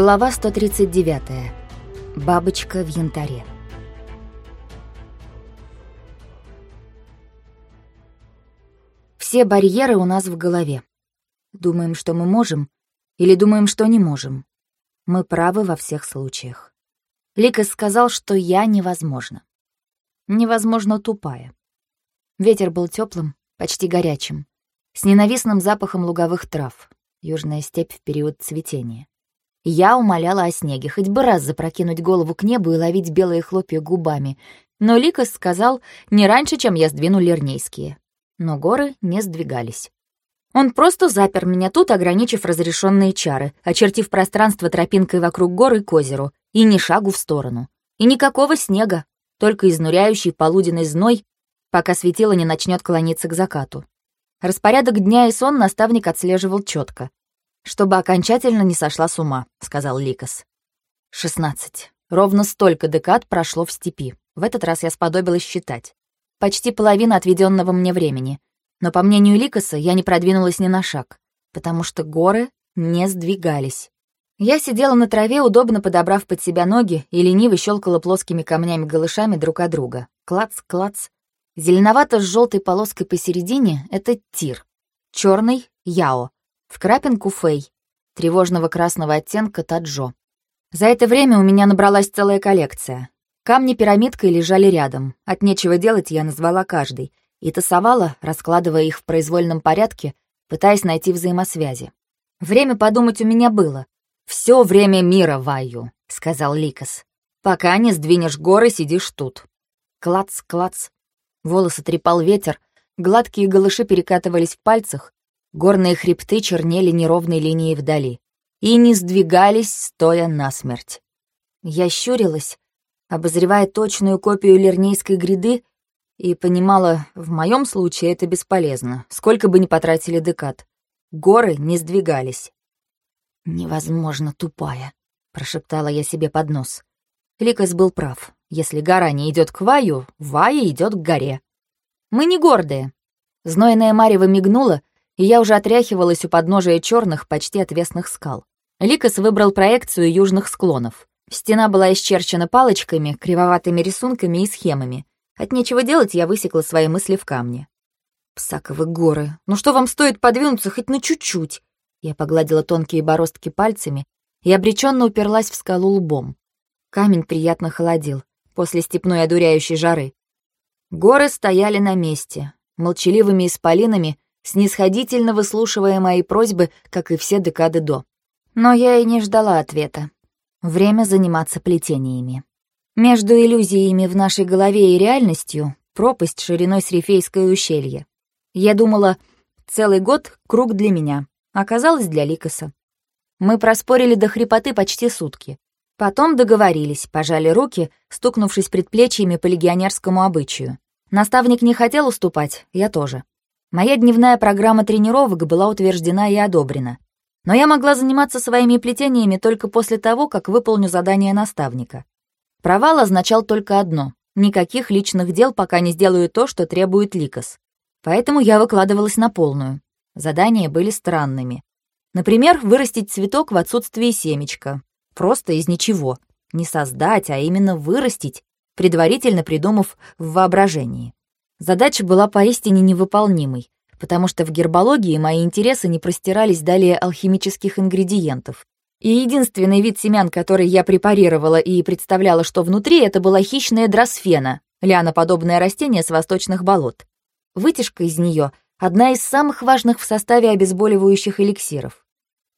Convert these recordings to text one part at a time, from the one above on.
Глава 139. Бабочка в янтаре. Все барьеры у нас в голове. Думаем, что мы можем, или думаем, что не можем. Мы правы во всех случаях. Ликас сказал, что я невозможна. Невозможно тупая. Ветер был теплым, почти горячим, с ненавистным запахом луговых трав, южная степь в период цветения. Я умоляла о снеге, хоть бы раз запрокинуть голову к небу и ловить белые хлопья губами. Но Ликас сказал не раньше, чем я сдвину лернейские. Но горы не сдвигались. Он просто запер меня тут, ограничив разрешенные чары, очертив пространство тропинкой вокруг горы к озеру, и ни шагу в сторону. И никакого снега, только изнуряющий полуденный зной, пока светило не начнет клониться к закату. Распорядок дня и сон наставник отслеживал четко чтобы окончательно не сошла с ума», — сказал Ликас. «Шестнадцать. Ровно столько декад прошло в степи. В этот раз я сподобилась считать. Почти половина отведенного мне времени. Но, по мнению Ликаса, я не продвинулась ни на шаг, потому что горы не сдвигались. Я сидела на траве, удобно подобрав под себя ноги, и лениво щелкала плоскими камнями-голышами друг от друга. Клац, клац. Зеленовато с желтой полоской посередине — это тир. Черный — яо. В крапинку фей, тревожного красного оттенка таджо. За это время у меня набралась целая коллекция. Камни пирамидкой лежали рядом. От нечего делать я назвала каждый и тасовала, раскладывая их в произвольном порядке, пытаясь найти взаимосвязи. Время подумать у меня было. «Все время мира, Ваю», — сказал Ликас. «Пока не сдвинешь горы, сидишь тут». Клац, клац. Волосы трепал ветер, гладкие голыши перекатывались в пальцах, Горные хребты чернели неровной линией вдали и не сдвигались, стоя насмерть. Я щурилась, обозревая точную копию Лернейской гряды, и понимала, в моем случае это бесполезно, сколько бы ни потратили декад. Горы не сдвигались. «Невозможно тупая», — прошептала я себе под нос. Ликас был прав. Если гора не идет к Ваю, Вая идет к горе. Мы не гордые. Знойная марево мигнула, и я уже отряхивалась у подножия черных, почти отвесных скал. Ликас выбрал проекцию южных склонов. Стена была исчерчена палочками, кривоватыми рисунками и схемами. От нечего делать я высекла свои мысли в камне. «Псаковы горы, ну что вам стоит подвинуться хоть на чуть-чуть?» Я погладила тонкие бороздки пальцами и обреченно уперлась в скалу лбом. Камень приятно холодил после степной одуряющей жары. Горы стояли на месте, молчаливыми исполинами снисходительно выслушивая мои просьбы, как и все декады до. Но я и не ждала ответа. Время заниматься плетениями. Между иллюзиями в нашей голове и реальностью пропасть шириной с Рифейское ущелье. Я думала, целый год — круг для меня. Оказалось, для Ликоса. Мы проспорили до хрипоты почти сутки. Потом договорились, пожали руки, стукнувшись предплечьями по легионерскому обычаю. Наставник не хотел уступать, я тоже. Моя дневная программа тренировок была утверждена и одобрена. Но я могла заниматься своими плетениями только после того, как выполню задание наставника. Провал означал только одно — никаких личных дел, пока не сделаю то, что требует Ликос. Поэтому я выкладывалась на полную. Задания были странными. Например, вырастить цветок в отсутствии семечка. Просто из ничего. Не создать, а именно вырастить, предварительно придумав в воображении. Задача была поистине невыполнимой, потому что в гербологии мои интересы не простирались далее алхимических ингредиентов. И единственный вид семян, который я препарировала и представляла, что внутри, это была хищная дросфена, лианоподобное растение с восточных болот. Вытяжка из нее — одна из самых важных в составе обезболивающих эликсиров.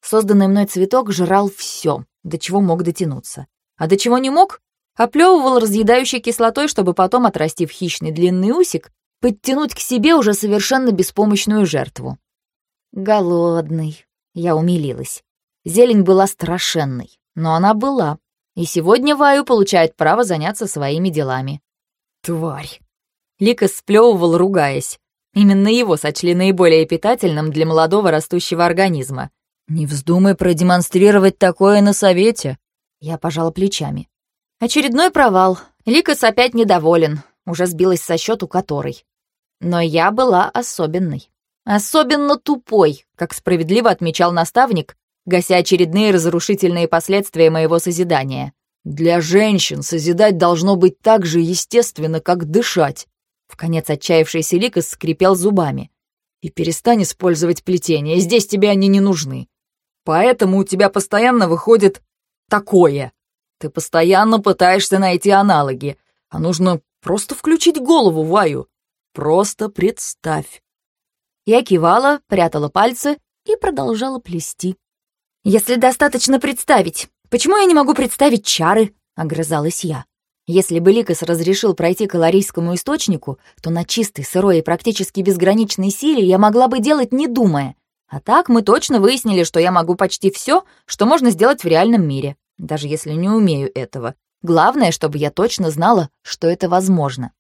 Созданный мной цветок жрал все, до чего мог дотянуться. А до чего не мог, оплевывал разъедающей кислотой, чтобы потом, отрастив хищный длинный усик, подтянуть к себе уже совершенно беспомощную жертву. «Голодный», — я умилилась. Зелень была страшенной, но она была. И сегодня Ваю получает право заняться своими делами. «Тварь!» Лика сплевывал, ругаясь. Именно его сочли наиболее питательным для молодого растущего организма. «Не вздумай продемонстрировать такое на совете!» Я пожала плечами. Очередной провал. Ликас опять недоволен. Уже сбилась со счету которой. Но я была особенной. Особенно тупой, как справедливо отмечал наставник, гася очередные разрушительные последствия моего созидания. «Для женщин созидать должно быть так же естественно, как дышать», в конец отчаявшийся Ликос скрипел зубами. «И перестань использовать плетение, здесь тебе они не нужны. Поэтому у тебя постоянно выходит такое. Ты постоянно пытаешься найти аналоги, а нужно просто включить голову Ваю. Просто представь». Я кивала, прятала пальцы и продолжала плести. «Если достаточно представить, почему я не могу представить чары?» — огрызалась я. Если бы Ликос разрешил пройти к калорийскому источнику, то на чистой, сырой и практически безграничной силе я могла бы делать не думая. А так мы точно выяснили, что я могу почти все, что можно сделать в реальном мире, даже если не умею этого. Главное, чтобы я точно знала, что это возможно.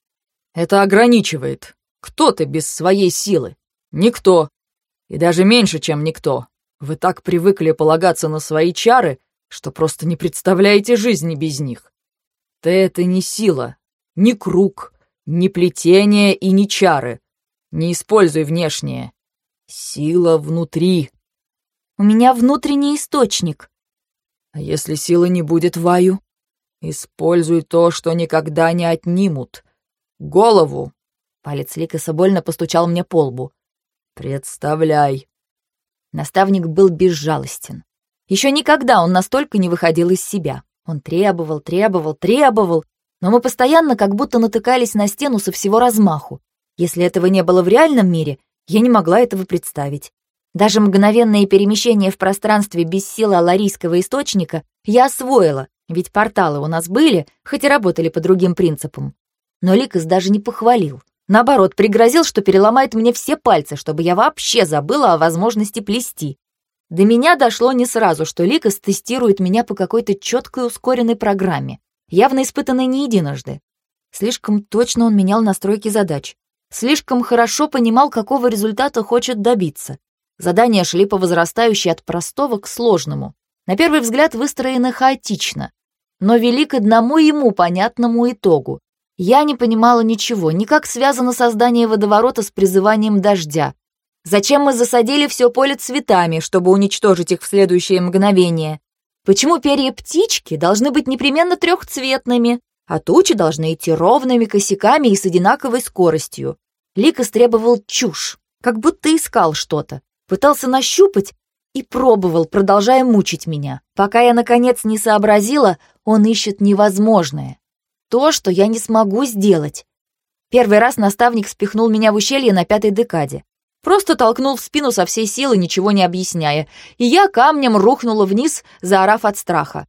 Это ограничивает. Кто ты без своей силы? Никто. И даже меньше, чем никто. Вы так привыкли полагаться на свои чары, что просто не представляете жизни без них. Ты — это не сила, не круг, не плетение и не чары. Не используй внешнее. Сила внутри. У меня внутренний источник. А если силы не будет Ваю? Используй то, что никогда не отнимут. Голову. Палец Ликаса больно постучал мне по лбу. Представляй, Наставник был безжалостен. Еще никогда он настолько не выходил из себя. Он требовал, требовал, требовал, но мы постоянно как будто натыкались на стену со всего размаху. Если этого не было в реальном мире, я не могла этого представить. Даже мгновенные перемещения в пространстве без силы аларийского источника я освоила, ведь порталы у нас были, хоть и работали по другим принципам. Но Ликас даже не похвалил. Наоборот, пригрозил, что переломает мне все пальцы, чтобы я вообще забыла о возможности плести. До меня дошло не сразу, что Ликас тестирует меня по какой-то четкой ускоренной программе, явно испытанной не единожды. Слишком точно он менял настройки задач. Слишком хорошо понимал, какого результата хочет добиться. Задания шли по возрастающей от простого к сложному. На первый взгляд выстроены хаотично, но вели к одному ему понятному итогу. Я не понимала ничего, ни как связано создание водоворота с призыванием дождя. Зачем мы засадили все поле цветами, чтобы уничтожить их в следующее мгновение? Почему перья птички должны быть непременно трехцветными, а тучи должны идти ровными косяками и с одинаковой скоростью? Лик истребовал чушь, как будто искал что-то, пытался нащупать и пробовал, продолжая мучить меня. Пока я, наконец, не сообразила, он ищет невозможное то, что я не смогу сделать. Первый раз наставник спихнул меня в ущелье на пятой декаде. Просто толкнул в спину со всей силы, ничего не объясняя, и я камнем рухнула вниз, заорав от страха.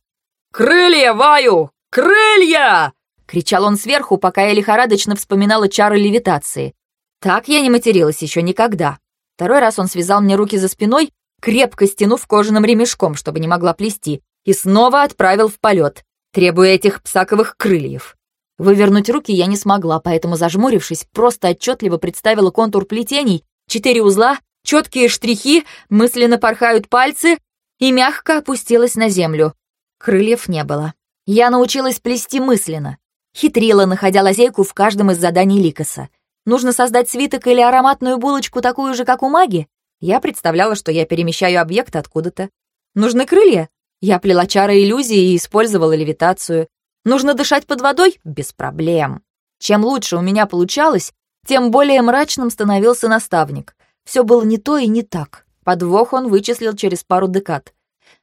«Крылья, Ваю! Крылья!» — кричал он сверху, пока я лихорадочно вспоминала чары левитации. Так я не материлась еще никогда. Второй раз он связал мне руки за спиной, крепко стянув кожаным ремешком, чтобы не могла плести, и снова отправил в полет требуя этих псаковых крыльев. Вывернуть руки я не смогла, поэтому, зажмурившись, просто отчетливо представила контур плетений, четыре узла, четкие штрихи, мысленно порхают пальцы и мягко опустилась на землю. Крыльев не было. Я научилась плести мысленно. Хитрила, находя лазейку в каждом из заданий Ликоса. Нужно создать свиток или ароматную булочку такую же, как у маги? Я представляла, что я перемещаю объект откуда-то. Нужны крылья? Я плела чары иллюзии и использовала левитацию. Нужно дышать под водой? Без проблем. Чем лучше у меня получалось, тем более мрачным становился наставник. Все было не то и не так. Подвох он вычислил через пару декад.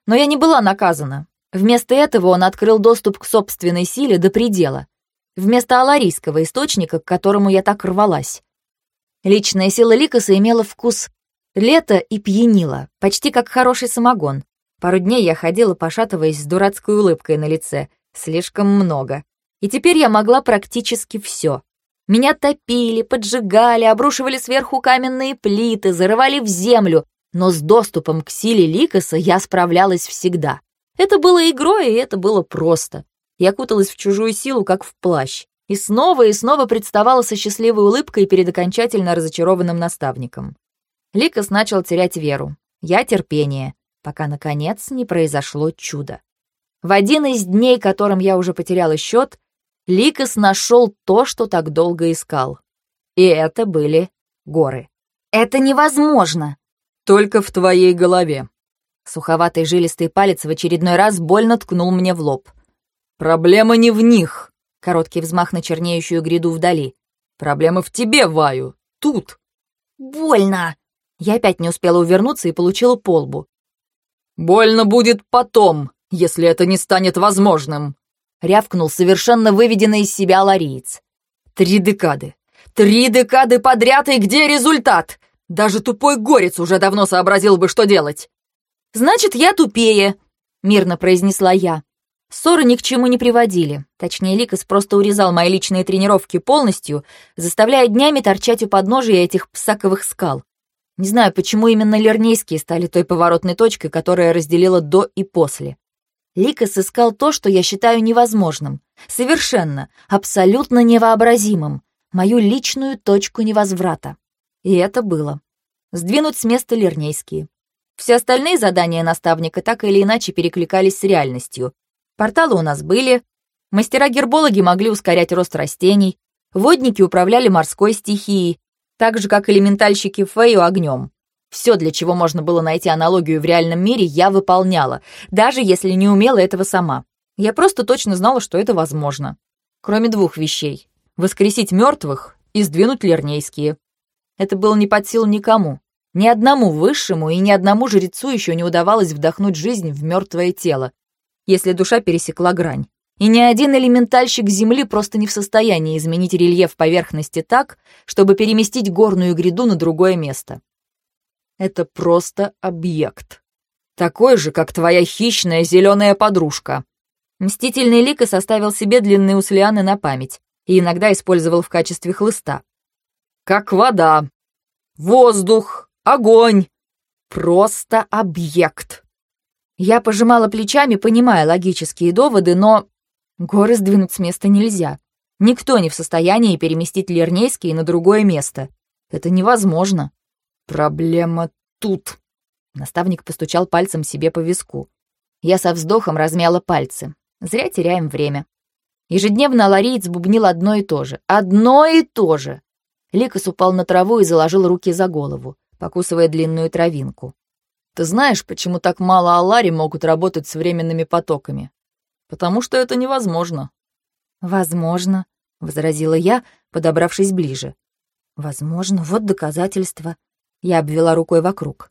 Но я не была наказана. Вместо этого он открыл доступ к собственной силе до предела. Вместо аларийского источника, к которому я так рвалась. Личная сила Ликоса имела вкус лета и пьянила, почти как хороший самогон. Пару дней я ходила, пошатываясь с дурацкой улыбкой на лице. Слишком много. И теперь я могла практически все. Меня топили, поджигали, обрушивали сверху каменные плиты, зарывали в землю, но с доступом к силе Ликоса я справлялась всегда. Это было игрой, и это было просто. Я куталась в чужую силу, как в плащ, и снова и снова представала со счастливой улыбкой перед окончательно разочарованным наставником. Ликос начал терять веру. Я терпение пока, наконец, не произошло чудо. В один из дней, которым я уже потеряла счет, Ликос нашел то, что так долго искал. И это были горы. «Это невозможно!» «Только в твоей голове», — Суховатый жилистый палец в очередной раз больно ткнул мне в лоб. «Проблема не в них!» Короткий взмах на чернеющую гряду вдали. «Проблема в тебе, Ваю! Тут!» «Больно!» Я опять не успела увернуться и получила полбу. «Больно будет потом, если это не станет возможным!» Рявкнул совершенно выведенный из себя лариец. «Три декады! Три декады подряд, и где результат? Даже тупой горец уже давно сообразил бы, что делать!» «Значит, я тупее», — мирно произнесла я. Ссоры ни к чему не приводили. Точнее, Ликас просто урезал мои личные тренировки полностью, заставляя днями торчать у подножия этих псаковых скал. Не знаю, почему именно Лернейские стали той поворотной точкой, которая разделила до и после. Ликас искал то, что я считаю невозможным. Совершенно, абсолютно невообразимым. Мою личную точку невозврата. И это было. Сдвинуть с места Лернейские. Все остальные задания наставника так или иначе перекликались с реальностью. Порталы у нас были, мастера-гербологи могли ускорять рост растений, водники управляли морской стихией, так же, как элементальщики Фэйо огнем. Все, для чего можно было найти аналогию в реальном мире, я выполняла, даже если не умела этого сама. Я просто точно знала, что это возможно. Кроме двух вещей — воскресить мертвых и сдвинуть лернейские. Это было не под силу никому. Ни одному высшему и ни одному жрецу еще не удавалось вдохнуть жизнь в мертвое тело, если душа пересекла грань. И ни один элементальщик Земли просто не в состоянии изменить рельеф поверхности так, чтобы переместить горную гряду на другое место. Это просто объект. Такой же, как твоя хищная зеленая подружка. Мстительный Лика составил себе длинные услианы на память и иногда использовал в качестве хлыста. Как вода, воздух, Огонь! Просто объект. Я пожимала плечами, понимая логические доводы, но горы сдвинуть с места нельзя. Никто не в состоянии переместить Лернейский на другое место. Это невозможно. Проблема тут. Наставник постучал пальцем себе по виску. Я со вздохом размяла пальцы. Зря теряем время. Ежедневно лариец бубнил одно и то же. Одно и то же. Ликос упал на траву и заложил руки за голову покусывая длинную травинку. «Ты знаешь, почему так мало Алари могут работать с временными потоками? Потому что это невозможно». «Возможно», — возразила я, подобравшись ближе. «Возможно, вот доказательство». Я обвела рукой вокруг.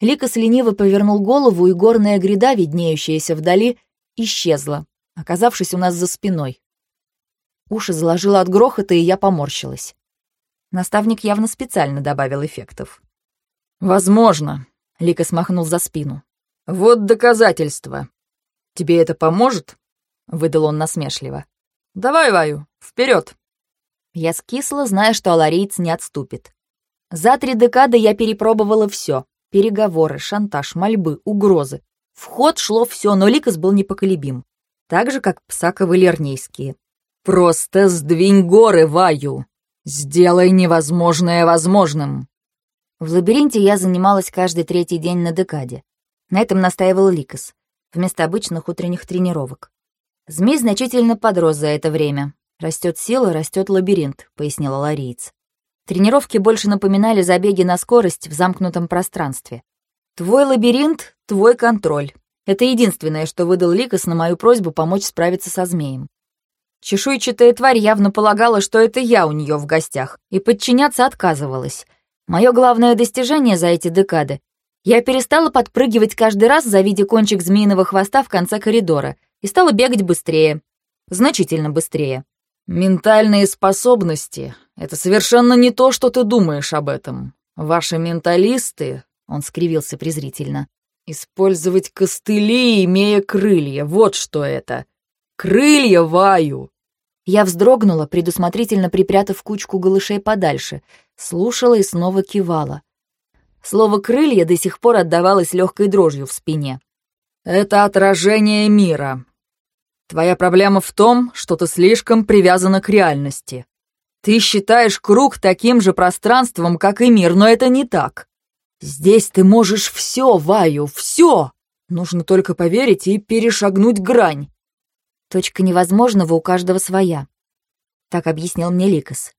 Ликос лениво повернул голову, и горная гряда, виднеющаяся вдали, исчезла, оказавшись у нас за спиной. Уши заложило от грохота, и я поморщилась. Наставник явно специально добавил эффектов. «Возможно», — Лика смахнул за спину. «Вот доказательство. Тебе это поможет?» — выдал он насмешливо. «Давай, Ваю, вперед!» Я скисла, зная, что аларийц не отступит. За три декады я перепробовала все: Переговоры, шантаж, мольбы, угрозы. В ход шло все, но Ликас был непоколебим. Так же, как псаковы лернейские. «Просто сдвинь горы, Ваю!» «Сделай невозможное возможным!» В лабиринте я занималась каждый третий день на декаде. На этом настаивал Ликас, вместо обычных утренних тренировок. Змей значительно подрос за это время. Растет сила, растет лабиринт, пояснила Лариец. Тренировки больше напоминали забеги на скорость в замкнутом пространстве. Твой лабиринт — твой контроль. Это единственное, что выдал Ликас на мою просьбу помочь справиться со змеем. Чешуйчатая тварь явно полагала, что это я у нее в гостях, и подчиняться отказывалась. Мое главное достижение за эти декады — я перестала подпрыгивать каждый раз, завидя кончик змеиного хвоста в конце коридора, и стала бегать быстрее. Значительно быстрее. «Ментальные способности — это совершенно не то, что ты думаешь об этом. Ваши менталисты...» — он скривился презрительно. «Использовать костыли, имея крылья, вот что это. Крылья Ваю!» Я вздрогнула, предусмотрительно припрятав кучку голышей подальше, слушала и снова кивала. Слово «крылья» до сих пор отдавалось легкой дрожью в спине. «Это отражение мира. Твоя проблема в том, что ты слишком привязана к реальности. Ты считаешь круг таким же пространством, как и мир, но это не так. Здесь ты можешь все, Ваю, все. Нужно только поверить и перешагнуть грань. Точка невозможного у каждого своя. Так объяснил мне Ликас.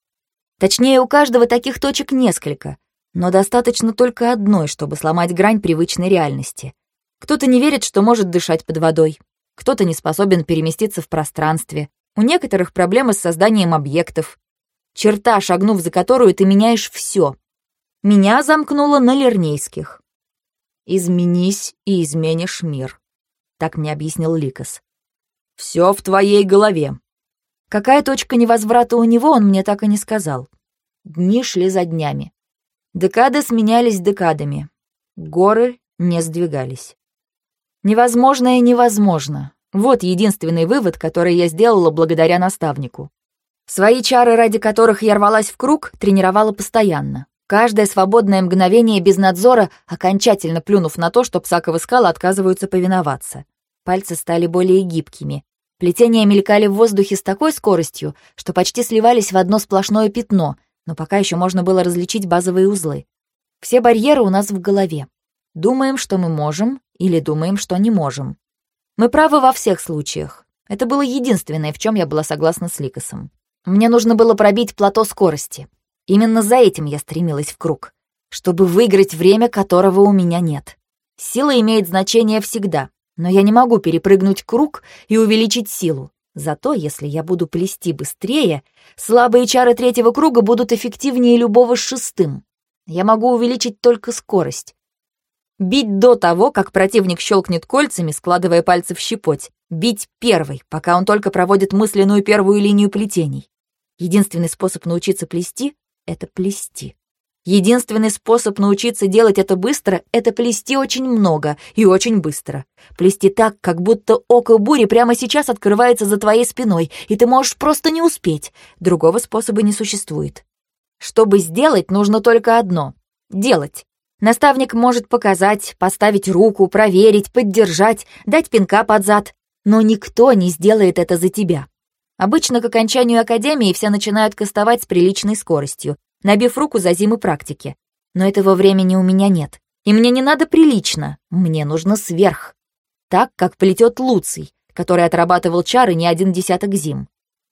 Точнее, у каждого таких точек несколько, но достаточно только одной, чтобы сломать грань привычной реальности. Кто-то не верит, что может дышать под водой. Кто-то не способен переместиться в пространстве. У некоторых проблемы с созданием объектов. Черта, шагнув за которую, ты меняешь все. Меня замкнуло на Лернейских. «Изменись и изменишь мир», — так мне объяснил Ликос. «Все в твоей голове». Какая точка невозврата у него, он мне так и не сказал. Дни шли за днями. Декады сменялись декадами. Горы не сдвигались. Невозможное невозможно. Вот единственный вывод, который я сделала благодаря наставнику. Свои чары, ради которых я рвалась в круг, тренировала постоянно. Каждое свободное мгновение без надзора, окончательно плюнув на то, что псаковы скалы отказываются повиноваться. Пальцы стали более гибкими. Плетения мелькали в воздухе с такой скоростью, что почти сливались в одно сплошное пятно, но пока еще можно было различить базовые узлы. Все барьеры у нас в голове. Думаем, что мы можем, или думаем, что не можем. Мы правы во всех случаях. Это было единственное, в чем я была согласна с Ликосом. Мне нужно было пробить плато скорости. Именно за этим я стремилась в круг, чтобы выиграть время, которого у меня нет. Сила имеет значение всегда, но я не могу перепрыгнуть круг и увеличить силу. Зато если я буду плести быстрее, слабые чары третьего круга будут эффективнее любого с шестым. Я могу увеличить только скорость, Бить до того, как противник щелкнет кольцами, складывая пальцы в щепоть. Бить первой, пока он только проводит мысленную первую линию плетений. Единственный способ научиться плести — это плести. Единственный способ научиться делать это быстро — это плести очень много и очень быстро. Плести так, как будто око бури прямо сейчас открывается за твоей спиной, и ты можешь просто не успеть. Другого способа не существует. Чтобы сделать, нужно только одно — делать. Наставник может показать, поставить руку, проверить, поддержать, дать пинка под зад, но никто не сделает это за тебя. Обычно к окончанию академии все начинают кастовать с приличной скоростью, набив руку за зимы практики. Но этого времени у меня нет. И мне не надо прилично, мне нужно сверх. Так, как плетет Луций, который отрабатывал чары не один десяток зим.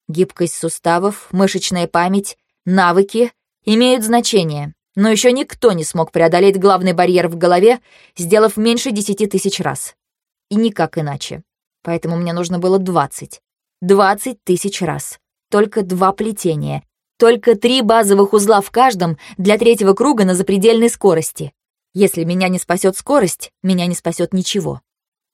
Гибкость суставов, мышечная память, навыки имеют значение, но еще никто не смог преодолеть главный барьер в голове, сделав меньше десяти тысяч раз. И никак иначе. Поэтому мне нужно было двадцать. Двадцать тысяч раз. Только два плетения. Только три базовых узла в каждом для третьего круга на запредельной скорости. Если меня не спасет скорость, меня не спасет ничего.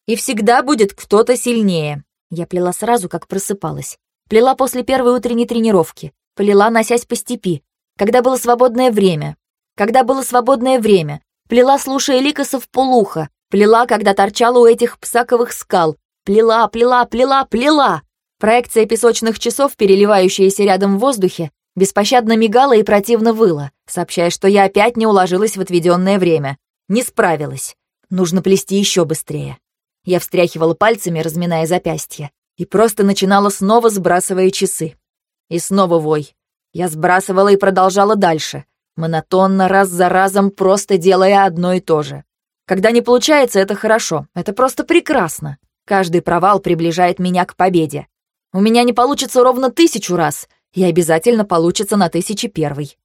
И всегда будет кто-то сильнее. Я плела сразу, как просыпалась. Плела после первой утренней тренировки. Плела, носясь по степи. Когда было свободное время, когда было свободное время, плела, слушая ликосов полуха, плела, когда торчала у этих псаковых скал, плела, плела, плела, плела. Проекция песочных часов, переливающаяся рядом в воздухе, беспощадно мигала и противно выла, сообщая, что я опять не уложилась в отведенное время. Не справилась. Нужно плести еще быстрее. Я встряхивала пальцами, разминая запястья, и просто начинала снова сбрасывая часы. И снова вой. Я сбрасывала и продолжала дальше — Монотонно, раз за разом, просто делая одно и то же. Когда не получается, это хорошо, это просто прекрасно. Каждый провал приближает меня к победе. У меня не получится ровно тысячу раз, и обязательно получится на тысячи первый.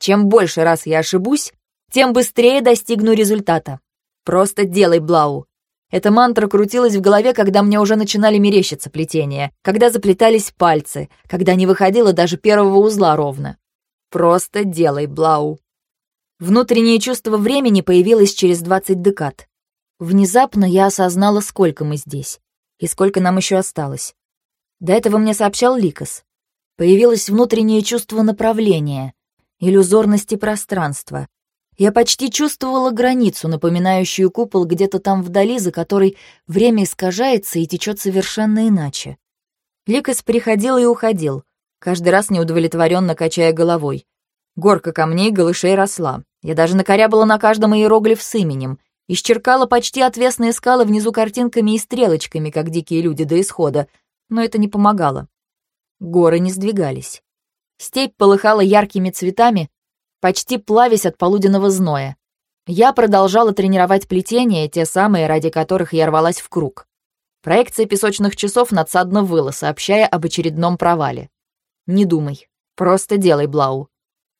Чем больше раз я ошибусь, тем быстрее достигну результата. Просто делай, Блау. Эта мантра крутилась в голове, когда мне уже начинали мерещиться плетения, когда заплетались пальцы, когда не выходило даже первого узла ровно. Просто делай, Блау. Внутреннее чувство времени появилось через 20 декад. Внезапно я осознала, сколько мы здесь и сколько нам еще осталось. До этого мне сообщал Ликос. Появилось внутреннее чувство направления, иллюзорности пространства. Я почти чувствовала границу, напоминающую купол где-то там вдали, за которой время искажается и течет совершенно иначе. Ликос приходил и уходил, каждый раз неудовлетворенно качая головой. Горка камней голышей росла. Я даже накорябала на каждом иероглиф с именем. Исчеркала почти отвесные скалы внизу картинками и стрелочками, как дикие люди до исхода, но это не помогало. Горы не сдвигались. Степь полыхала яркими цветами, почти плавясь от полуденного зноя. Я продолжала тренировать плетения, те самые, ради которых я рвалась в круг. Проекция песочных часов надсадно выла, сообщая об очередном провале. Не думай. Просто делай, Блау.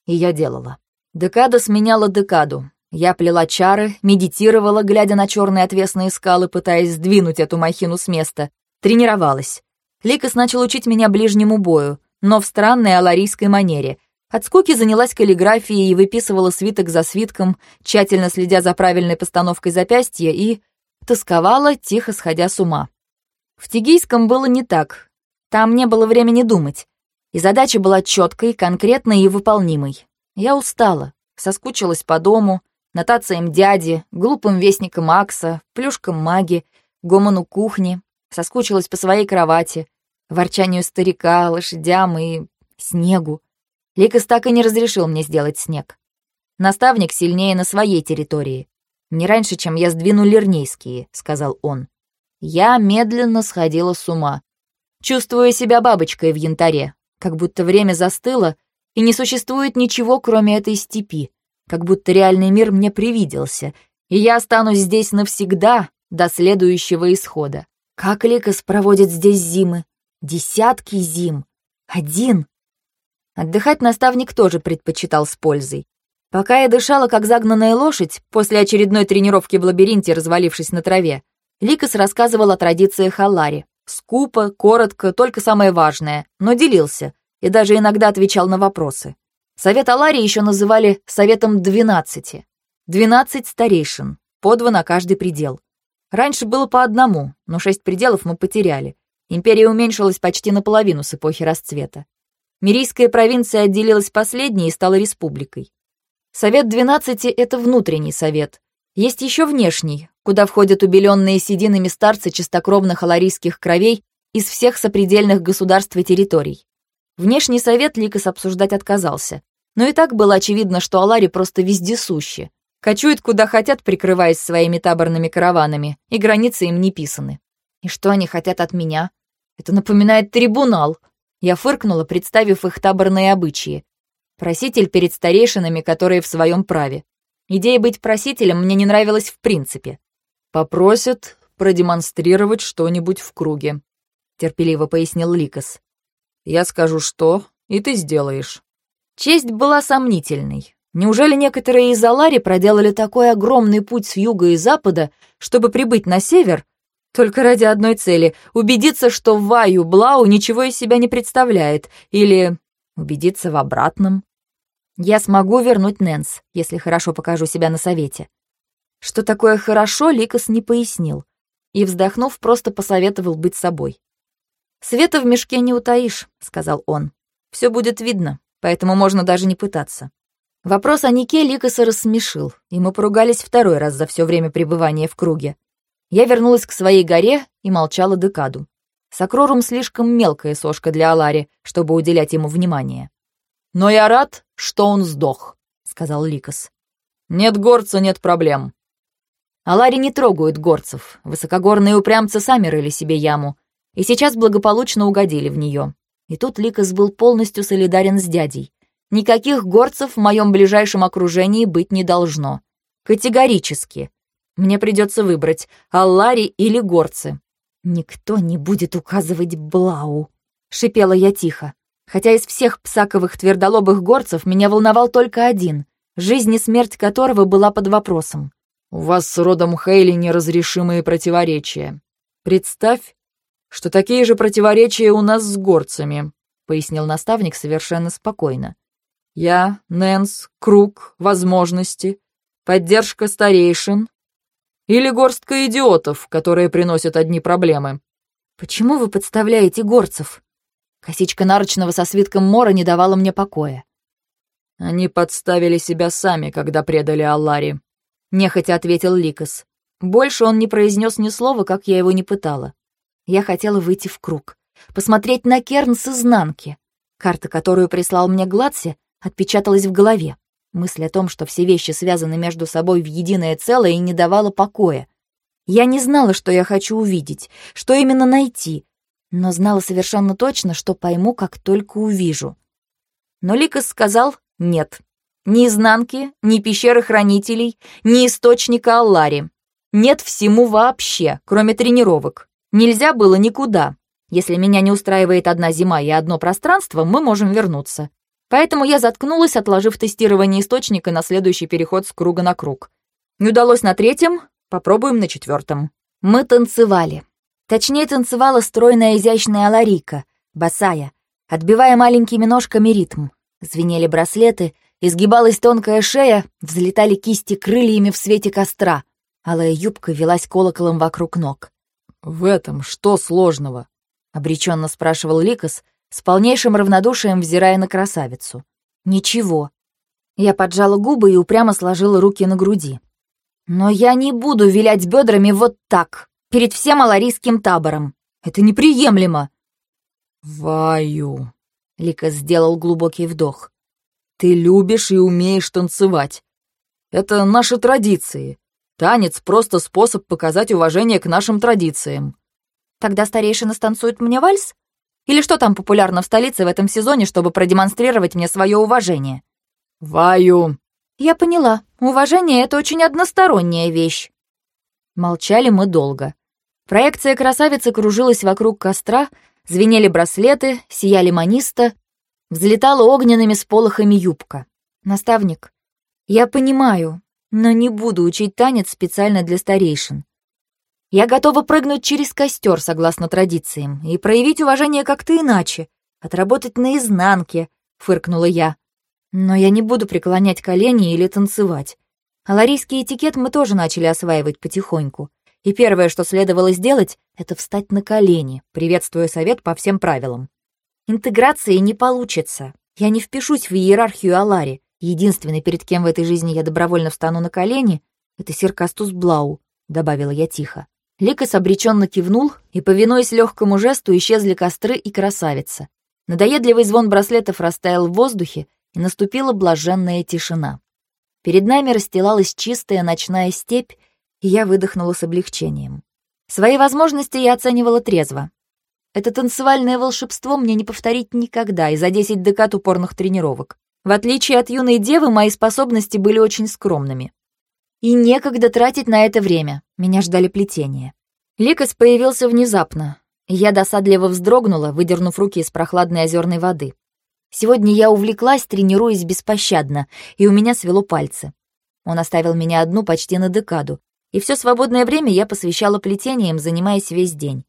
И я делала. Декада сменяла декаду. Я плела чары, медитировала, глядя на черные отвесные скалы, пытаясь сдвинуть эту махину с места. Тренировалась. Ликас начал учить меня ближнему бою, но в странной аларийской манере. От скуки занялась каллиграфией и выписывала свиток за свитком, тщательно следя за правильной постановкой запястья и... тосковала, тихо сходя с ума. В Тигийском было не так. Там не было времени думать. И задача была четкой, конкретной и выполнимой. Я устала, соскучилась по дому, нотациям дяди, глупым вестникам Акса, плюшкам маги, гомону кухни, соскучилась по своей кровати, ворчанию старика, лошадям и снегу. Ликас так и не разрешил мне сделать снег. Наставник сильнее на своей территории. «Не раньше, чем я сдвину лирнейские», — сказал он. Я медленно сходила с ума, чувствуя себя бабочкой в янтаре, как будто время застыло, и не существует ничего, кроме этой степи, как будто реальный мир мне привиделся, и я останусь здесь навсегда, до следующего исхода. Как Ликас проводит здесь зимы? Десятки зим. Один. Отдыхать наставник тоже предпочитал с пользой. Пока я дышала, как загнанная лошадь, после очередной тренировки в лабиринте, развалившись на траве, Ликас рассказывал о традициях Аллари. Скупо, коротко, только самое важное, но делился и даже иногда отвечал на вопросы. Совет Алари еще называли Советом Двенадцати. Двенадцать старейшин, по два на каждый предел. Раньше было по одному, но шесть пределов мы потеряли. Империя уменьшилась почти наполовину с эпохи расцвета. Мирийская провинция отделилась последней и стала республикой. Совет Двенадцати — это внутренний совет. Есть еще внешний, куда входят убеленные сединами старцы чистокровных аларийских кровей из всех сопредельных государств и территорий. Внешний совет Ликас обсуждать отказался. Но и так было очевидно, что Алари просто вездесущи. Кочуют куда хотят, прикрываясь своими таборными караванами, и границы им не писаны. И что они хотят от меня? Это напоминает трибунал. Я фыркнула, представив их таборные обычаи. Проситель перед старейшинами, которые в своем праве. Идея быть просителем мне не нравилась в принципе. «Попросят продемонстрировать что-нибудь в круге», — терпеливо пояснил Ликас. «Я скажу что, и ты сделаешь». Честь была сомнительной. Неужели некоторые из Алари проделали такой огромный путь с юга и запада, чтобы прибыть на север, только ради одной цели — убедиться, что Ваю Блау ничего из себя не представляет, или убедиться в обратном? Я смогу вернуть Нэнс, если хорошо покажу себя на совете. Что такое «хорошо» Ликас не пояснил, и, вздохнув, просто посоветовал быть собой. «Света в мешке не утаишь», — сказал он. «Все будет видно, поэтому можно даже не пытаться». Вопрос о Нике Ликаса рассмешил, и мы поругались второй раз за все время пребывания в круге. Я вернулась к своей горе и молчала декаду. Сакрорум слишком мелкая сошка для Алари, чтобы уделять ему внимание. «Но я рад, что он сдох», — сказал Ликас. «Нет горца, нет проблем». Алари не трогают горцев, высокогорные упрямцы сами рыли себе яму, и сейчас благополучно угодили в нее. И тут Ликас был полностью солидарен с дядей. Никаких горцев в моем ближайшем окружении быть не должно. Категорически. Мне придется выбрать, Аллари или горцы. «Никто не будет указывать Блау», — шипела я тихо. Хотя из всех псаковых твердолобых горцев меня волновал только один, жизнь и смерть которого была под вопросом. «У вас с родом Хейли неразрешимые противоречия. Представь, что такие же противоречия у нас с горцами», — пояснил наставник совершенно спокойно. «Я, Нэнс, круг, возможности, поддержка старейшин или горстка идиотов, которые приносят одни проблемы». «Почему вы подставляете горцев?» Косичка нарочного со свитком Мора не давала мне покоя. «Они подставили себя сами, когда предали Аллари», — нехотя ответил Ликас. Больше он не произнес ни слова, как я его не пытала. Я хотела выйти в круг, посмотреть на Керн с изнанки. Карта, которую прислал мне Гладси, отпечаталась в голове. Мысль о том, что все вещи связаны между собой в единое целое, и не давала покоя. Я не знала, что я хочу увидеть, что именно найти, но знала совершенно точно, что пойму, как только увижу. Но Ликас сказал «нет». Ни изнанки, ни пещеры хранителей, ни источника Аллари. Нет всему вообще, кроме тренировок. Нельзя было никуда. Если меня не устраивает одна зима и одно пространство, мы можем вернуться. Поэтому я заткнулась, отложив тестирование источника на следующий переход с круга на круг. Не удалось на третьем, попробуем на четвертом. Мы танцевали. Точнее, танцевала стройная изящная Аларика, босая, отбивая маленькими ножками ритм. Звенели браслеты, изгибалась тонкая шея, взлетали кисти крыльями в свете костра. Алая юбка велась колоколом вокруг ног. «В этом что сложного?» — обреченно спрашивал Ликос, с полнейшим равнодушием взирая на красавицу. «Ничего». Я поджала губы и упрямо сложила руки на груди. «Но я не буду вилять бедрами вот так, перед всем аларийским табором. Это неприемлемо!» «Ваю!» — Ликос сделал глубокий вдох. «Ты любишь и умеешь танцевать. Это наши традиции. Танец — просто способ показать уважение к нашим традициям. Тогда старейшина станцует мне вальс? Или что там популярно в столице в этом сезоне, чтобы продемонстрировать мне свое уважение? Ваю. Я поняла. Уважение — это очень односторонняя вещь. Молчали мы долго. Проекция красавицы кружилась вокруг костра, звенели браслеты, сияли маниста, взлетала огненными сполохами юбка. Наставник, я понимаю, но не буду учить танец специально для старейшин. Я готова прыгнуть через костер, согласно традициям, и проявить уважение как-то иначе, отработать наизнанке, фыркнула я. Но я не буду преклонять колени или танцевать. А ларийский этикет мы тоже начали осваивать потихоньку. И первое, что следовало сделать, это встать на колени, приветствуя совет по всем правилам. Интеграции не получится. Я не впишусь в иерархию Алари, Единственный, перед кем в этой жизни я добровольно встану на колени, это Сиркастус Блау», — добавила я тихо. Ликас обреченно кивнул, и, повинуясь легкому жесту, исчезли костры и красавица. Надоедливый звон браслетов растаял в воздухе, и наступила блаженная тишина. Перед нами расстилалась чистая ночная степь, и я выдохнула с облегчением. Свои возможности я оценивала трезво. Это танцевальное волшебство мне не повторить никогда и за десять декад упорных тренировок. В отличие от юной девы, мои способности были очень скромными. И некогда тратить на это время. Меня ждали плетения. Ликос появился внезапно. Я досадливо вздрогнула, выдернув руки из прохладной озерной воды. Сегодня я увлеклась, тренируясь беспощадно, и у меня свело пальцы. Он оставил меня одну почти на декаду, и все свободное время я посвящала плетениям, занимаясь весь день.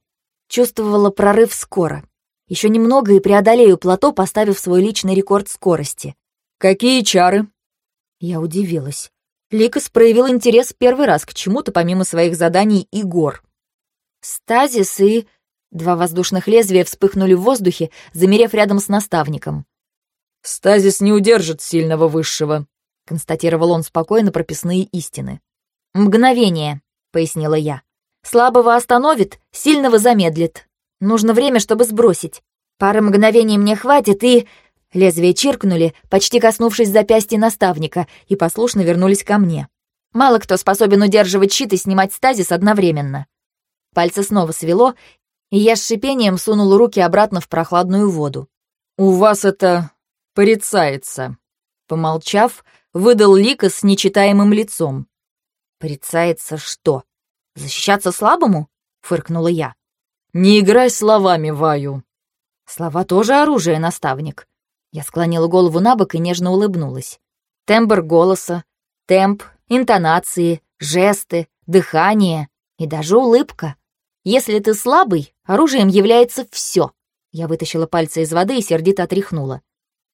Чувствовала прорыв скоро. Еще немного и преодолею плато, поставив свой личный рекорд скорости. «Какие чары?» Я удивилась. Ликос проявил интерес первый раз к чему-то, помимо своих заданий и гор. Стазис и... Два воздушных лезвия вспыхнули в воздухе, замерев рядом с наставником. «Стазис не удержит сильного высшего», — констатировал он спокойно прописные истины. «Мгновение», — пояснила я. «Слабого остановит, сильного замедлит. Нужно время, чтобы сбросить. Пары мгновений мне хватит, и...» Лезвия чиркнули, почти коснувшись запястья наставника, и послушно вернулись ко мне. Мало кто способен удерживать щит и снимать стазис одновременно. Пальцы снова свело, и я с шипением сунул руки обратно в прохладную воду. «У вас это порицается», — помолчав, выдал Лика с нечитаемым лицом. «Порицается что? Защищаться слабому?» — фыркнула я. «Не играй словами, Ваю». «Слова тоже оружие, наставник. Я склонила голову на бок и нежно улыбнулась. Тембр голоса, темп, интонации, жесты, дыхание и даже улыбка. Если ты слабый, оружием является все. Я вытащила пальцы из воды и сердито отряхнула.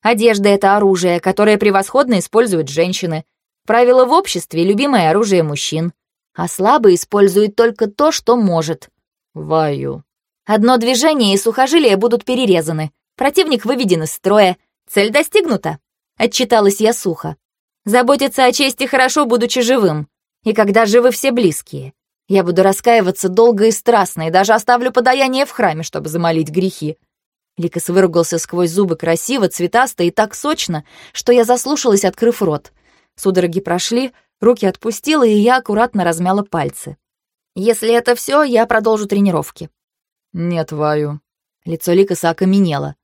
Одежда — это оружие, которое превосходно используют женщины. Правило в обществе — любимое оружие мужчин. А слабый использует только то, что может. Ваю. Одно движение, и сухожилия будут перерезаны. Противник выведен из строя. Цель достигнута. Отчиталась я сухо. Заботиться о чести хорошо, будучи живым. И когда живы все близкие. Я буду раскаиваться долго и страстно, и даже оставлю подаяние в храме, чтобы замолить грехи. Ликас выругался сквозь зубы красиво, цветасто и так сочно, что я заслушалась, открыв рот. Судороги прошли, руки отпустила, и я аккуратно размяла пальцы. Если это все, я продолжу тренировки. Нет, Ваю. Лицо Ликаса окаменело.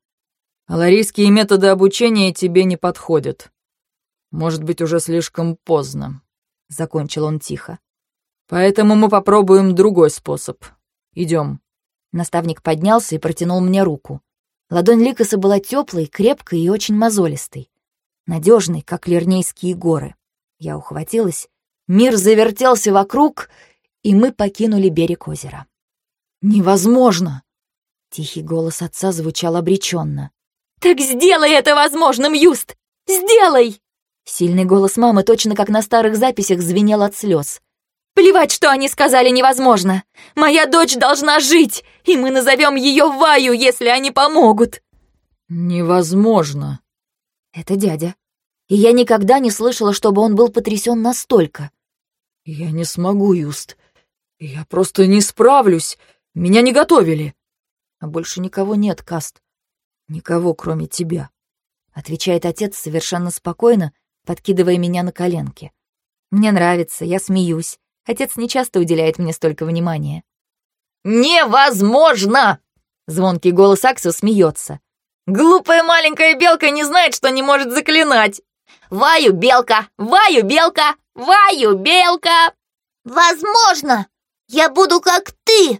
Аларийские методы обучения тебе не подходят. Может быть, уже слишком поздно», — закончил он тихо. «Поэтому мы попробуем другой способ. Идем». Наставник поднялся и протянул мне руку. Ладонь Ликаса была теплой, крепкой и очень мозолистой. Надежной, как Лернейские горы. Я ухватилась, мир завертелся вокруг, и мы покинули берег озера. «Невозможно!» Тихий голос отца звучал обреченно. «Так сделай это возможным, Юст! Сделай!» Сильный голос мамы, точно как на старых записях, звенел от слез. «Плевать, что они сказали невозможно! Моя дочь должна жить, и мы назовем ее Ваю, если они помогут!» «Невозможно!» Это дядя. И я никогда не слышала, чтобы он был потрясен настолько. «Я не смогу, Юст. Я просто не справлюсь. Меня не готовили. А больше никого нет, Каст. Никого, кроме тебя», — отвечает отец совершенно спокойно, подкидывая меня на коленки. Мне нравится, я смеюсь. Отец не часто уделяет мне столько внимания. «Невозможно!» — звонкий голос Акса смеется. «Глупая маленькая белка не знает, что не может заклинать! Ваю, белка! Ваю, белка! Ваю, белка!» «Возможно! Я буду как ты!»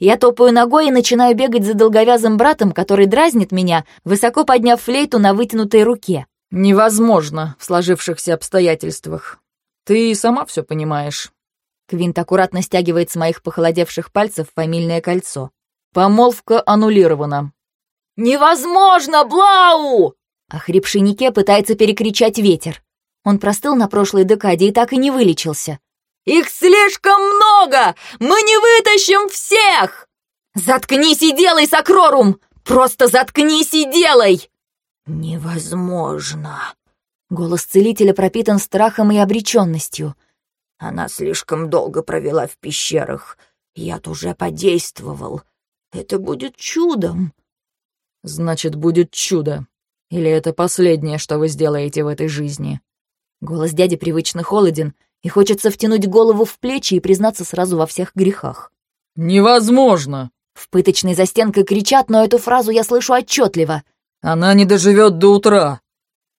Я топаю ногой и начинаю бегать за долговязым братом, который дразнит меня, высоко подняв флейту на вытянутой руке. «Невозможно в сложившихся обстоятельствах. Ты сама все понимаешь». Квинт аккуратно стягивает с моих похолодевших пальцев фамильное кольцо. «Помолвка аннулирована». «Невозможно, Блау!» Охрипший Нике пытается перекричать ветер. Он простыл на прошлой декаде и так и не вылечился. Их слишком много! Мы не вытащим всех!» «Заткнись и делай, Сакрорум! Просто заткнись и делай!» «Невозможно!» Голос целителя пропитан страхом и обреченностью. «Она слишком долго провела в пещерах. Яд уже подействовал. Это будет чудом!» «Значит, будет чудо. Или это последнее, что вы сделаете в этой жизни?» Голос дяди привычно холоден — и хочется втянуть голову в плечи и признаться сразу во всех грехах. «Невозможно!» В пыточной застенкой кричат, но эту фразу я слышу отчетливо. «Она не доживет до утра!»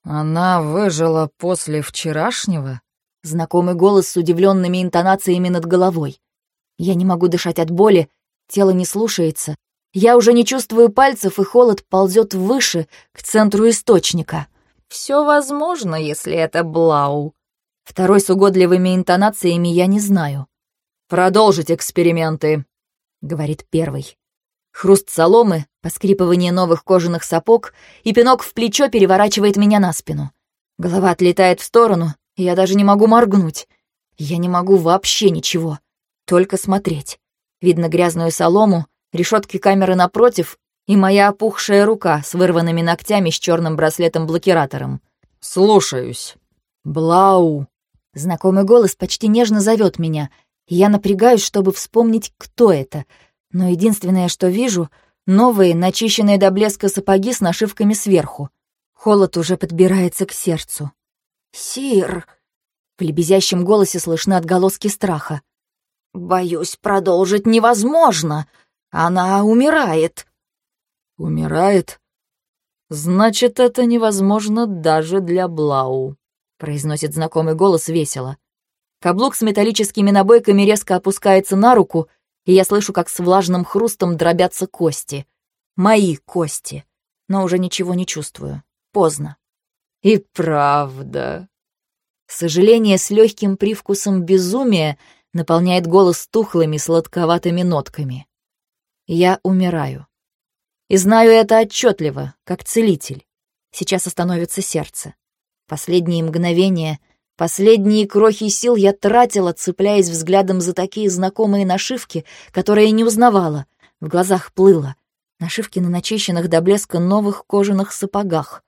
«Она выжила после вчерашнего?» Знакомый голос с удивленными интонациями над головой. Я не могу дышать от боли, тело не слушается. Я уже не чувствую пальцев, и холод ползет выше, к центру источника. «Все возможно, если это Блау», Второй с угодливыми интонациями я не знаю. «Продолжить эксперименты», — говорит первый. Хруст соломы, поскрипывание новых кожаных сапог и пинок в плечо переворачивает меня на спину. Голова отлетает в сторону, и я даже не могу моргнуть. Я не могу вообще ничего, только смотреть. Видно грязную солому, решетки камеры напротив и моя опухшая рука с вырванными ногтями с черным браслетом-блокиратором. «Слушаюсь. Блау». Знакомый голос почти нежно зовет меня, и я напрягаюсь, чтобы вспомнить, кто это. Но единственное, что вижу — новые, начищенные до блеска сапоги с нашивками сверху. Холод уже подбирается к сердцу. «Сир!» В лебезящем голосе слышны отголоски страха. «Боюсь, продолжить невозможно. Она умирает». «Умирает? Значит, это невозможно даже для Блау» произносит знакомый голос весело. Каблук с металлическими набойками резко опускается на руку, и я слышу, как с влажным хрустом дробятся кости. Мои кости. Но уже ничего не чувствую. Поздно. И правда. Сожаление с легким привкусом безумия наполняет голос тухлыми сладковатыми нотками. Я умираю. И знаю это отчетливо, как целитель. Сейчас остановится сердце. Последние мгновения, последние крохи сил я тратила, цепляясь взглядом за такие знакомые нашивки, которые не узнавала. В глазах плыло. Нашивки на начищенных до блеска новых кожаных сапогах.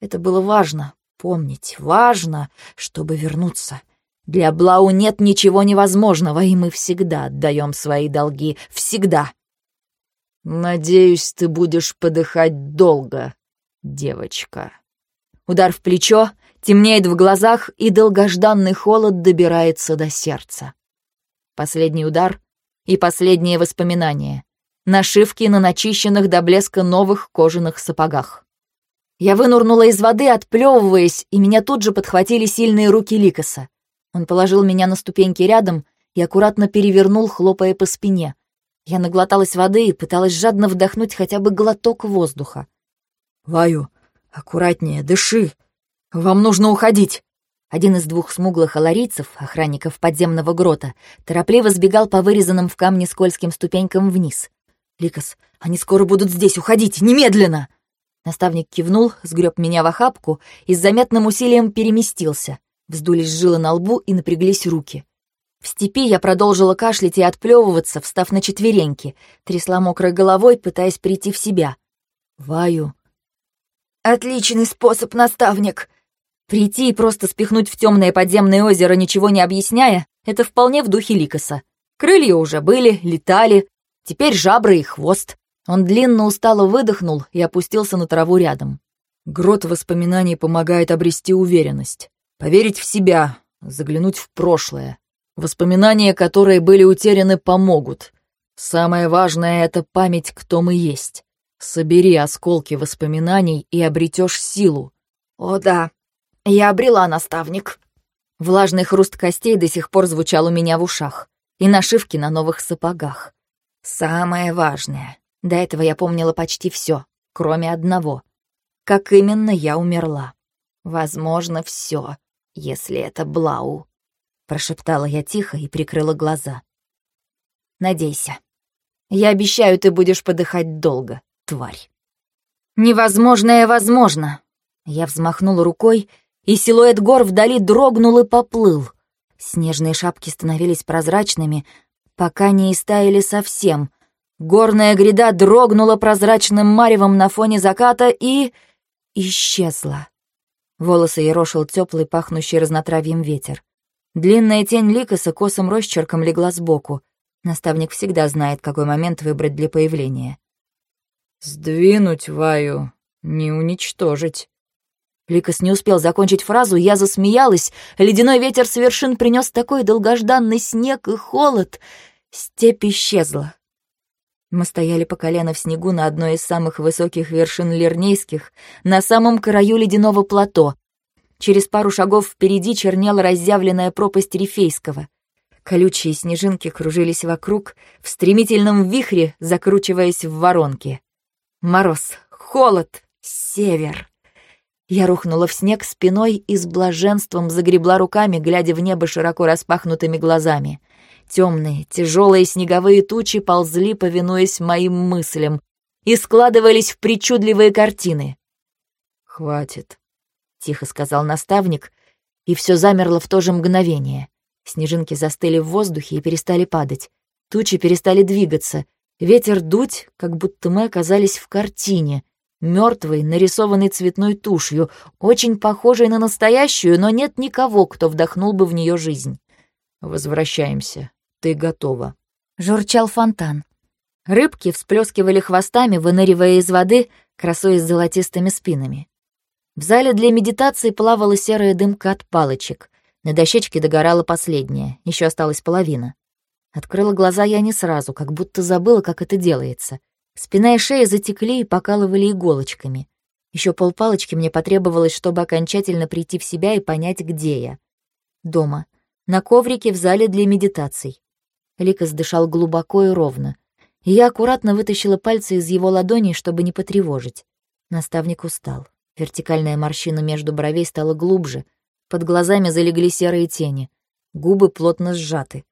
Это было важно, помнить, важно, чтобы вернуться. Для Блау нет ничего невозможного, и мы всегда отдаем свои долги. Всегда. «Надеюсь, ты будешь подыхать долго, девочка». Удар в плечо, темнеет в глазах, и долгожданный холод добирается до сердца. Последний удар и последнее воспоминание. Нашивки на начищенных до блеска новых кожаных сапогах. Я вынурнула из воды, отплевываясь, и меня тут же подхватили сильные руки Ликаса. Он положил меня на ступеньки рядом и аккуратно перевернул, хлопая по спине. Я наглоталась воды и пыталась жадно вдохнуть хотя бы глоток воздуха. «Ваю, аккуратнее, дыши! Вам нужно уходить!» Один из двух смуглых аларийцев, охранников подземного грота, торопливо сбегал по вырезанным в камне скользким ступенькам вниз. «Ликас, они скоро будут здесь, уходить, немедленно!» Наставник кивнул, сгреб меня в охапку и с заметным усилием переместился. Вздулись жилы на лбу и напряглись руки. В степи я продолжила кашлять и отплевываться, встав на четвереньки, трясла мокрой головой, пытаясь прийти в себя. «Ваю!» «Отличный способ, наставник!» Прийти и просто спихнуть в темное подземное озеро, ничего не объясняя, это вполне в духе Ликоса. Крылья уже были, летали, теперь жабры и хвост. Он длинно устало выдохнул и опустился на траву рядом. Грот воспоминаний помогает обрести уверенность, поверить в себя, заглянуть в прошлое. Воспоминания, которые были утеряны, помогут. Самое важное — это память, кто мы есть. Собери осколки воспоминаний и обретешь силу. О да, я обрела наставник. Влажный хруст костей до сих пор звучал у меня в ушах. И нашивки на новых сапогах. Самое важное. До этого я помнила почти все, кроме одного. Как именно я умерла. Возможно, все, если это Блау. Прошептала я тихо и прикрыла глаза. Надейся. Я обещаю, ты будешь подыхать долго, тварь. Невозможное возможно. Я взмахнула рукой, и силуэт гор вдали дрогнул и поплыл. Снежные шапки становились прозрачными, пока не истаяли совсем. Горная гряда дрогнула прозрачным маревом на фоне заката и... исчезла. Волосы ерошил теплый, пахнущий разнотравьем ветер. Длинная тень Ликоса косым росчерком легла сбоку. Наставник всегда знает, какой момент выбрать для появления. «Сдвинуть Ваю, не уничтожить», Ликос не успел закончить фразу, я засмеялась. Ледяной ветер с вершин принес такой долгожданный снег и холод. Степь исчезла. Мы стояли по колено в снегу на одной из самых высоких вершин Лернейских, на самом краю ледяного плато. Через пару шагов впереди чернела разъявленная пропасть Рифейского. Колючие снежинки кружились вокруг, в стремительном вихре закручиваясь в воронки. Мороз, холод, север. Я рухнула в снег спиной и с блаженством загребла руками, глядя в небо широко распахнутыми глазами. Темные, тяжелые снеговые тучи ползли, повинуясь моим мыслям, и складывались в причудливые картины. «Хватит», — тихо сказал наставник, и все замерло в то же мгновение. Снежинки застыли в воздухе и перестали падать. Тучи перестали двигаться. Ветер дуть, как будто мы оказались в картине — мертвый, нарисованный цветной тушью, очень похожий на настоящую, но нет никого, кто вдохнул бы в нее жизнь. «Возвращаемся. Ты готова». Журчал фонтан. Рыбки всплескивали хвостами, выныривая из воды, красуясь золотистыми спинами. В зале для медитации плавала серая дымка от палочек. На дощечке догорала последняя, еще осталась половина. Открыла глаза я не сразу, как будто забыла, как это делается — Спина и шея затекли и покалывали иголочками. Еще полпалочки мне потребовалось, чтобы окончательно прийти в себя и понять, где я. Дома. На коврике в зале для медитаций. Ликас дышал глубоко и ровно. И я аккуратно вытащила пальцы из его ладоней, чтобы не потревожить. Наставник устал. Вертикальная морщина между бровей стала глубже. Под глазами залегли серые тени. Губы плотно сжаты.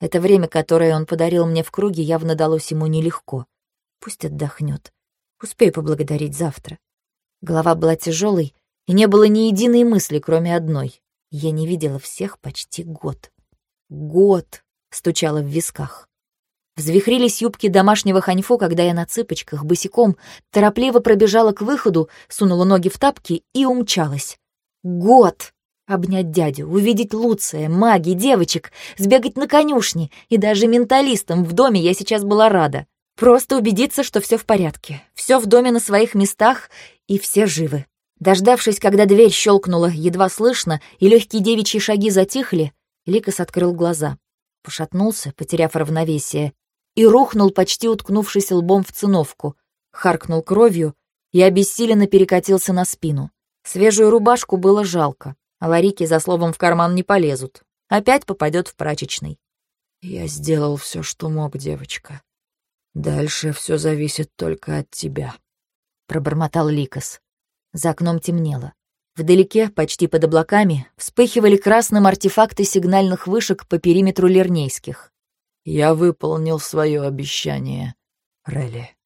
Это время, которое он подарил мне в круге, явно далось ему нелегко. Пусть отдохнет. Успею поблагодарить завтра. Голова была тяжелой, и не было ни единой мысли, кроме одной. Я не видела всех почти год. Год стучала в висках. Взвихрились юбки домашнего ханьфу, когда я на цыпочках, босиком, торопливо пробежала к выходу, сунула ноги в тапки и умчалась. Год! Обнять дядю, увидеть Луция, маги, девочек, сбегать на конюшни, и даже менталистам в доме я сейчас была рада. Просто убедиться, что все в порядке, все в доме на своих местах и все живы. Дождавшись, когда дверь щелкнула едва слышно и легкие девичьи шаги затихли, Ликас открыл глаза, пошатнулся, потеряв равновесие, и рухнул, почти уткнувшись лбом в циновку, харкнул кровью и обессиленно перекатился на спину. Свежую рубашку было жалко, а ларики за словом в карман не полезут. Опять попадет в прачечный. «Я сделал все, что мог, девочка», Дальше все зависит только от тебя», — пробормотал Ликос. За окном темнело. Вдалеке, почти под облаками, вспыхивали красным артефакты сигнальных вышек по периметру Лернейских. «Я выполнил свое обещание, Релли».